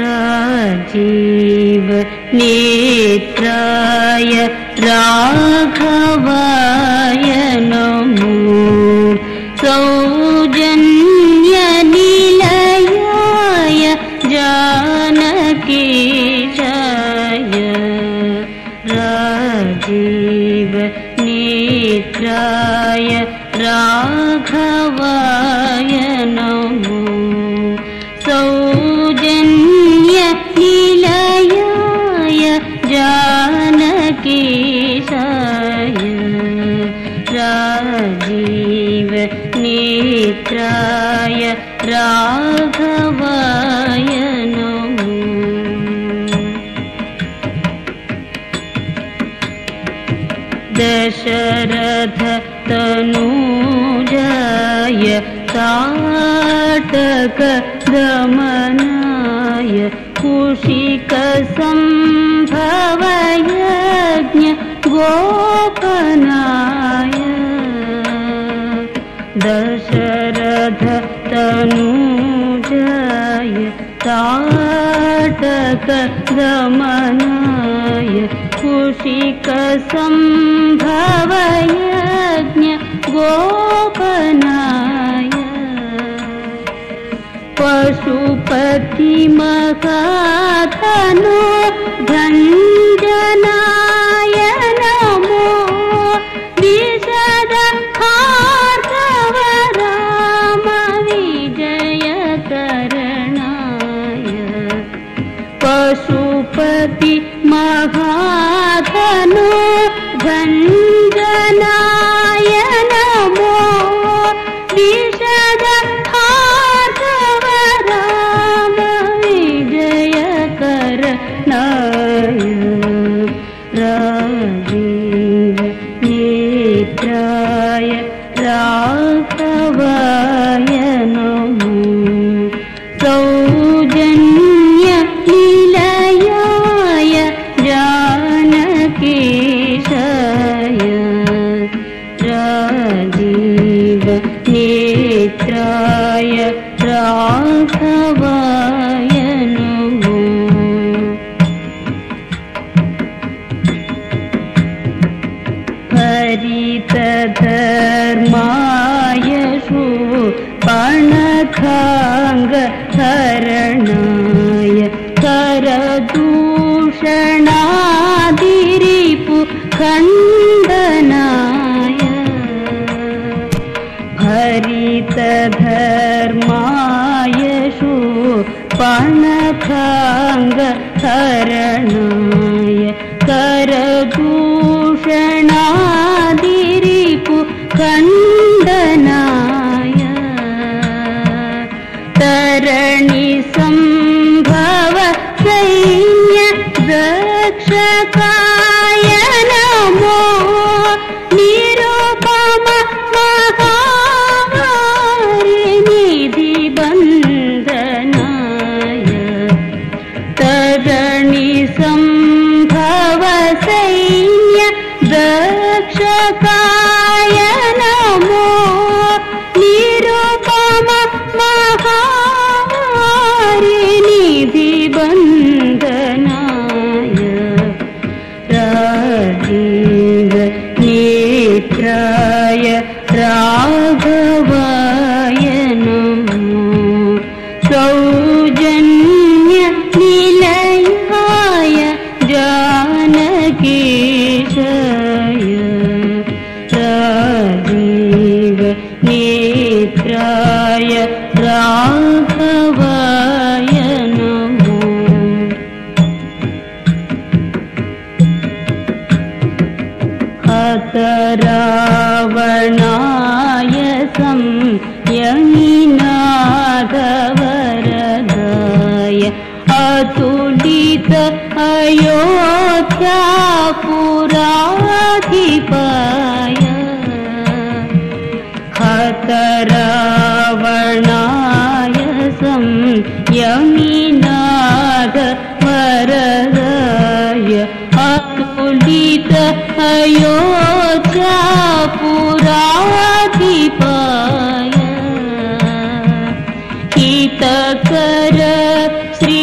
राजीव नेत्राय राघवाय नमो सौजन्यनिलयाय जानकीशाय राजीव नेत्राय राघवाय नमो दशरथ तनूजाय ताटक दमनाय कुशिकसम्भवयज्ञ गोपनाय दशरथ तनूजाय ताटक दमनाय कुशिकसम्भवयज्ञ गोपनाय। पशुपतिमकाधनो धञ्जनाय नमो विशद राम विजयकरणाय पशुपति cry. रक्षकाय नेत्राय रावणाय संयमिनाथ वरदाय अतुलित अयोध्यापुराधिपाय। हितकर श्री